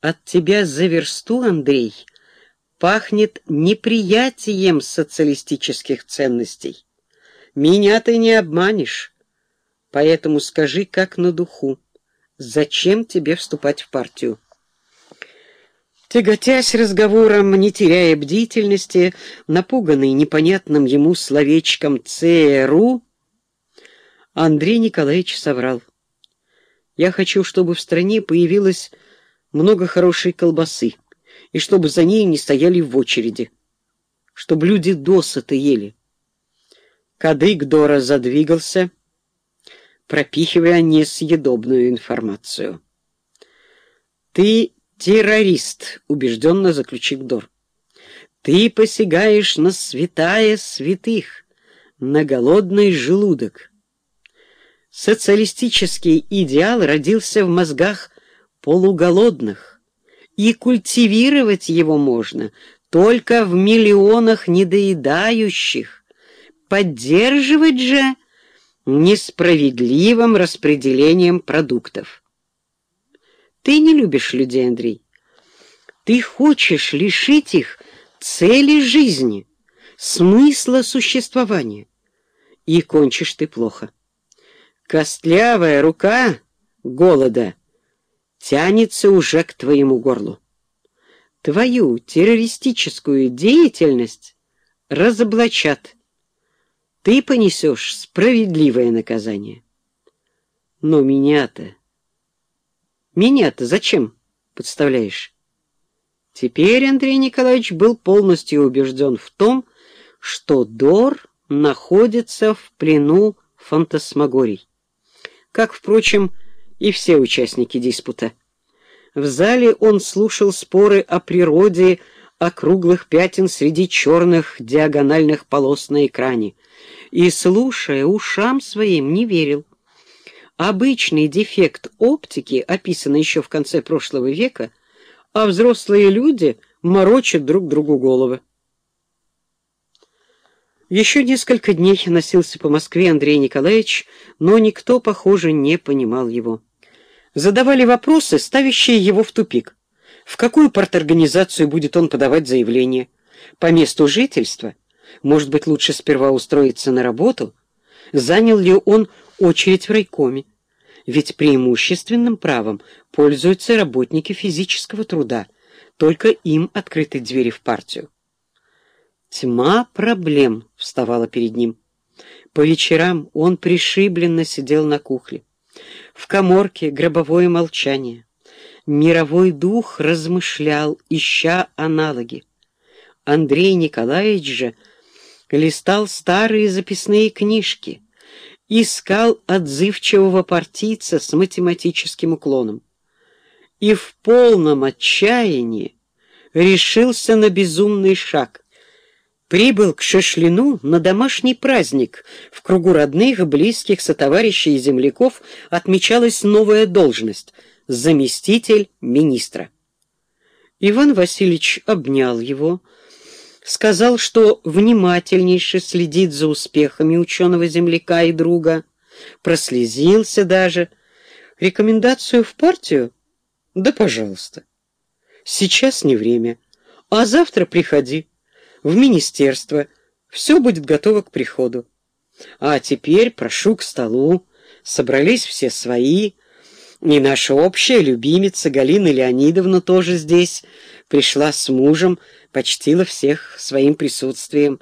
От тебя за версту, Андрей, пахнет неприятием социалистических ценностей. Меня ты не обманешь, поэтому скажи как на духу, зачем тебе вступать в партию? Тяготясь разговором, не теряя бдительности, напуганный непонятным ему словечком «ЦРУ», Андрей Николаевич соврал. «Я хочу, чтобы в стране появилось много хорошей колбасы, и чтобы за ней не стояли в очереди, чтобы люди досыта ели». Кадык Дора задвигался, пропихивая несъедобную информацию. «Ты террорист», — убежденно заключил Дор. «Ты посягаешь на святая святых, на голодный желудок». Социалистический идеал родился в мозгах полуголодных, и культивировать его можно только в миллионах недоедающих. Поддерживать же несправедливым распределением продуктов. Ты не любишь людей, Андрей. Ты хочешь лишить их цели жизни, смысла существования. И кончишь ты плохо. Костлявая рука голода тянется уже к твоему горлу. Твою террористическую деятельность разоблачат. Ты понесешь справедливое наказание. Но меня-то меня-то зачем подставляешь? Теперь Андрей Николаевич был полностью убежден в том, что Дор находится в плену фантасмагорий. Как, впрочем, и все участники диспута. В зале он слушал споры о природе округлых пятен среди черных диагональных полос на экране и, слушая, ушам своим не верил. Обычный дефект оптики, описанный еще в конце прошлого века, а взрослые люди морочат друг другу головы. Еще несколько дней носился по Москве Андрей Николаевич, но никто, похоже, не понимал его. Задавали вопросы, ставящие его в тупик. В какую парторганизацию будет он подавать заявление? По месту жительства? Может быть, лучше сперва устроиться на работу? Занял ли он очередь в райкоме? Ведь преимущественным правом пользуются работники физического труда. Только им открыты двери в партию. Тьма проблем вставала перед ним. По вечерам он пришибленно сидел на кухле. В коморке гробовое молчание. Мировой дух размышлял, ища аналоги. Андрей Николаевич же листал старые записные книжки — искал отзывчивого партийца с математическим уклоном и в полном отчаянии решился на безумный шаг. Прибыл к Шашлину на домашний праздник. В кругу родных, близких, сотоварищей и земляков отмечалась новая должность — заместитель министра. Иван Васильевич обнял его, сказал, что внимательнейше следит за успехами ученого-земляка и друга, прослезился даже. Рекомендацию в партию? Да, пожалуйста. Сейчас не время, а завтра приходи в министерство, все будет готово к приходу. А теперь прошу к столу, собрались все свои, и наша общая любимица Галина Леонидовна тоже здесь, пришла с мужем, почтила всех своим присутствием.